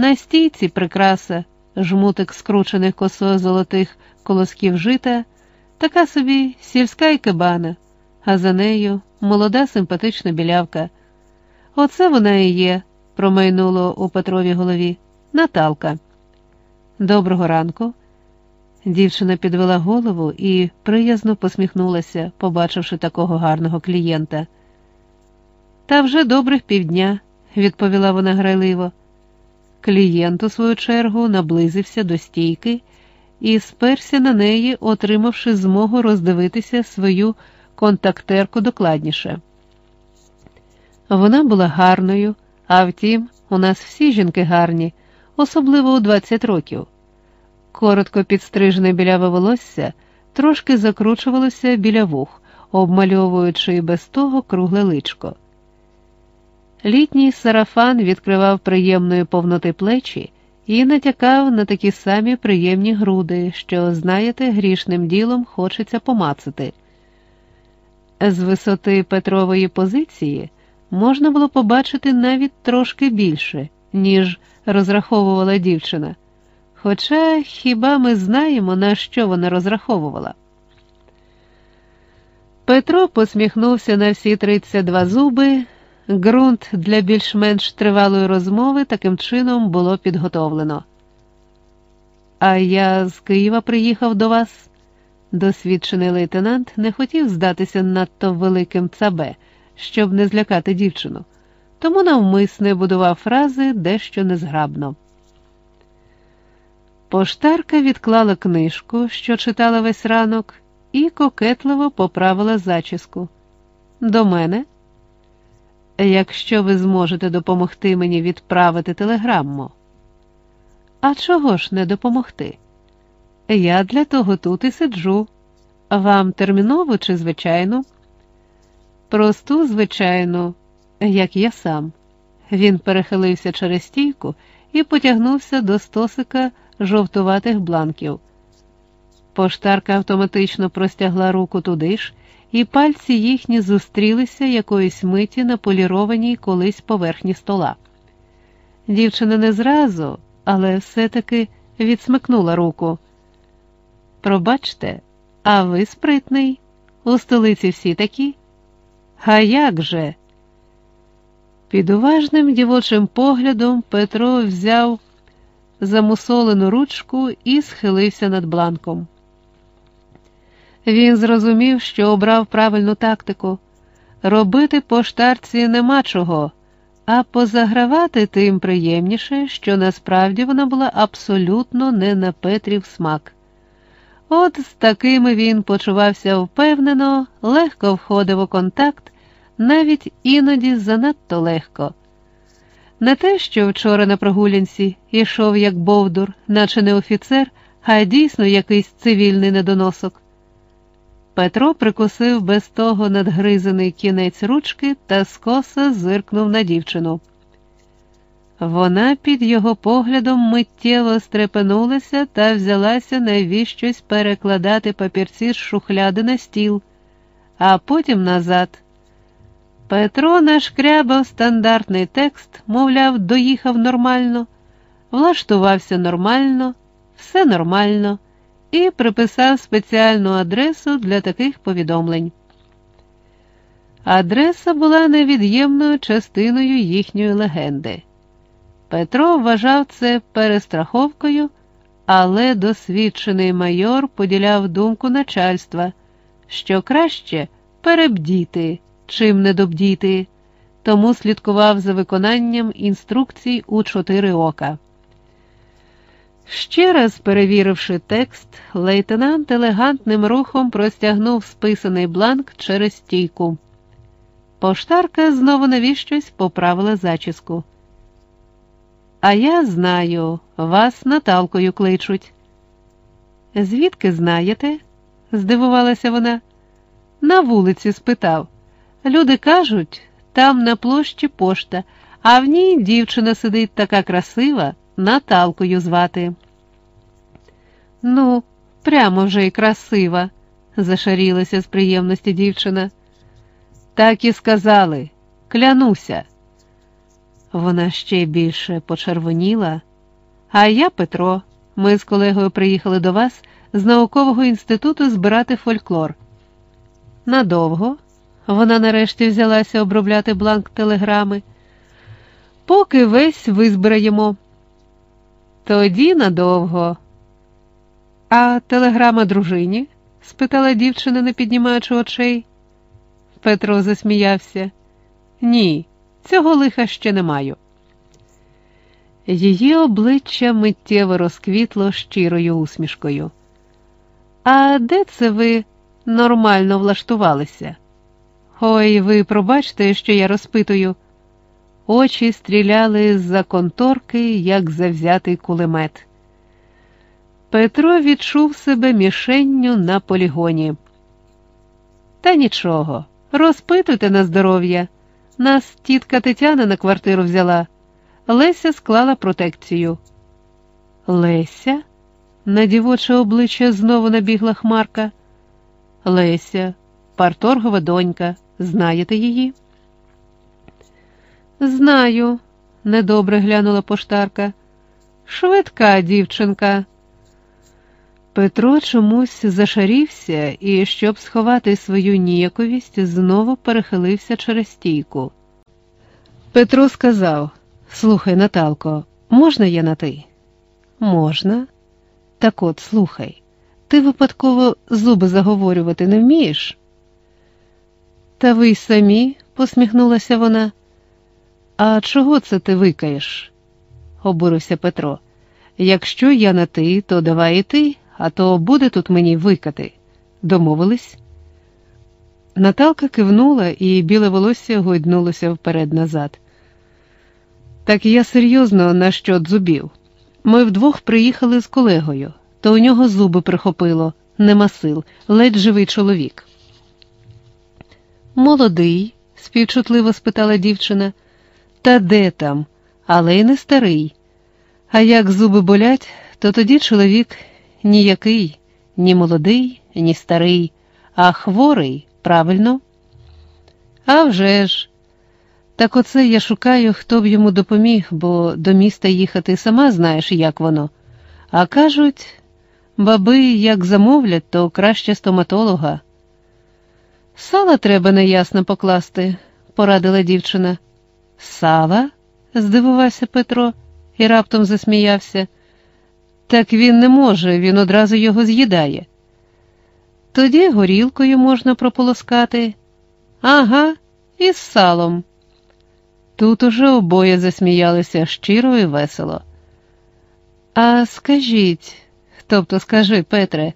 На стійці прикраса, жмутик скручених косою золотих колосків жита, така собі сільська ікебана, а за нею молода симпатична білявка. Оце вона і є, промайнуло у Петровій голові. Наталка. Доброго ранку. Дівчина підвела голову і приязно посміхнулася, побачивши такого гарного клієнта. Та вже добрих півдня, відповіла вона грайливо. Клієнт, у свою чергу, наблизився до стійки і сперся на неї, отримавши змогу роздивитися свою контактерку докладніше. Вона була гарною, а втім, у нас всі жінки гарні, особливо у 20 років. Коротко підстрижене біляве волосся трошки закручувалося біля вух, обмальовуючи і без того кругле личко. Літній сарафан відкривав приємної повноти плечі і натякав на такі самі приємні груди, що, знаєте, грішним ділом хочеться помацати. З висоти Петрової позиції можна було побачити навіть трошки більше, ніж розраховувала дівчина. Хоча хіба ми знаємо, на що вона розраховувала? Петро посміхнувся на всі 32 зуби. Ґрунт для більш-менш тривалої розмови таким чином було підготовлено. А я з Києва приїхав до вас. Досвідчений лейтенант не хотів здатися надто великим цабе, щоб не злякати дівчину, тому навмисне будував фрази дещо незграбно. Поштарка відклала книжку, що читала весь ранок, і кокетливо поправила зачіску. До мене. Якщо ви зможете допомогти мені відправити телеграму. А чого ж не допомогти? Я для того тут і сиджу. Вам терміново чи звичайно? Просту, звичайно, як я сам. Він перехилився через стійку і потягнувся до стосика жовтуватих бланків. Поштарка автоматично простягла руку туди ж, і пальці їхні зустрілися якоїсь миті на полірованій колись поверхні стола. Дівчина не зразу, але все-таки відсмикнула руку. Пробачте, а ви спритний, у столиці всі такі? А як же? Під уважним дівочим поглядом Петро взяв замусолену ручку і схилився над бланком. Він зрозумів, що обрав правильну тактику робити по штарці нема чого, а позагравати тим приємніше, що насправді вона була абсолютно не на Петрів смак. От з такими він почувався впевнено, легко входив у контакт, навіть іноді занадто легко. Не те, що вчора на прогулянці йшов як бовдур, наче не офіцер, а дійсно якийсь цивільний недоносок. Петро прикусив без того надгризаний кінець ручки та скоса зиркнув на дівчину. Вона під його поглядом миттєво стрепенулася та взялася навіщось перекладати папірці з шухляди на стіл, а потім назад. Петро нашкрябав стандартний текст, мовляв, доїхав нормально, влаштувався нормально, все нормально, і приписав спеціальну адресу для таких повідомлень. Адреса була невід'ємною частиною їхньої легенди. Петро вважав це перестраховкою, але досвідчений майор поділяв думку начальства, що краще перебдіти, чим недобдіти, тому слідкував за виконанням інструкцій у чотири ока. Ще раз перевіривши текст, лейтенант елегантним рухом простягнув списаний бланк через стійку. Поштарка знову навіщось поправила зачіску. А я знаю, вас Наталкою кличуть. Звідки знаєте? здивувалася вона. На вулиці спитав. Люди кажуть, там на площі пошта, а в ній дівчина сидить така красива, Наталкою звати. Ну, прямо вже й красива, зашарілася з приємності дівчина. Так і сказали, клянуся. Вона ще більше почервоніла, А я Петро. Ми з колегою приїхали до вас з наукового інституту збирати фольклор. Надовго вона нарешті взялася обробляти бланк телеграми. Поки весь визбираємо. Тоді надовго. А телеграма дружині? спитала дівчина, не піднімаючи очей. Петро засміявся. Ні, цього лиха ще не маю. Її обличчя миттєво розквітло щирою усмішкою. А де це ви нормально влаштувалися? Ой, ви пробачте, що я розпитую. Очі стріляли з-за конторки, як завзятий кулемет. Петро відчув себе мішенню на полігоні. Та нічого, розпитуйте на здоров'я. Нас тітка Тетяна на квартиру взяла. Леся склала протекцію. Леся? На дівоче обличчя знову набігла хмарка. Леся, парторгова донька, знаєте її? Знаю, недобре глянула поштарка. Швидка дівчинка. Петро чомусь зашарівся і, щоб сховати свою ніяковість, знову перехилився через стійку. Петро сказав: Слухай, Наталко, можна я на ти? Можна. Так от, слухай, ти випадково зуби заговорювати не вмієш? Та ви й самі, посміхнулася вона. А чого це ти викаєш? обурився Петро. Якщо я на ти, то давай і ти, а то буде тут мені викати. Домовились? Наталка кивнула, і біле волосся гойднулося вперед назад. Так я серйозно на що зубів. Ми вдвох приїхали з колегою, то у нього зуби прихопило, нема сил, ледь живий чоловік. Молодий? співчутливо спитала дівчина. Та де там, але й не старий. А як зуби болять, то тоді чоловік ніякий, ні молодий, ні старий, а хворий, правильно? «А вже ж! Так оце я шукаю, хто б йому допоміг, бо до міста їхати сама знаєш, як воно. А кажуть, баби, як замовлять, то краще стоматолога. Сала треба неясно покласти, порадила дівчина. Сала? здивувався Петро і раптом засміявся. Так він не може, він одразу його з'їдає. Тоді горілкою можна прополоскати. Ага, і з салом. Тут уже обоє засміялися щиро і весело. А скажіть, тобто скажи, Петре,